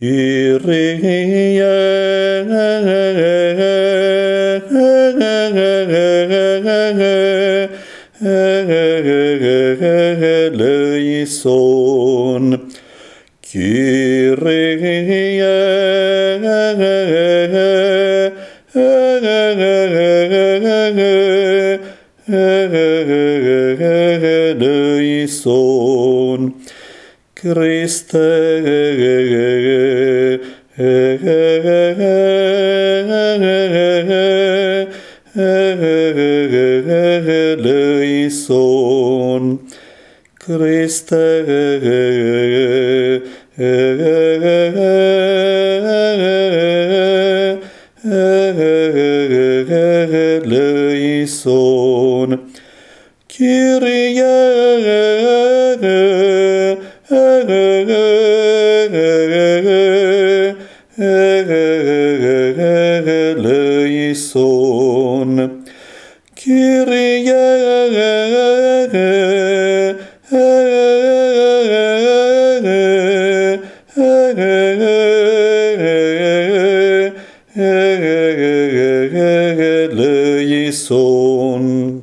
Kyrie eleison Kyrie eleison Christe. Eleison. Christe. Eleison. Kyrie eleison Kyrie eleison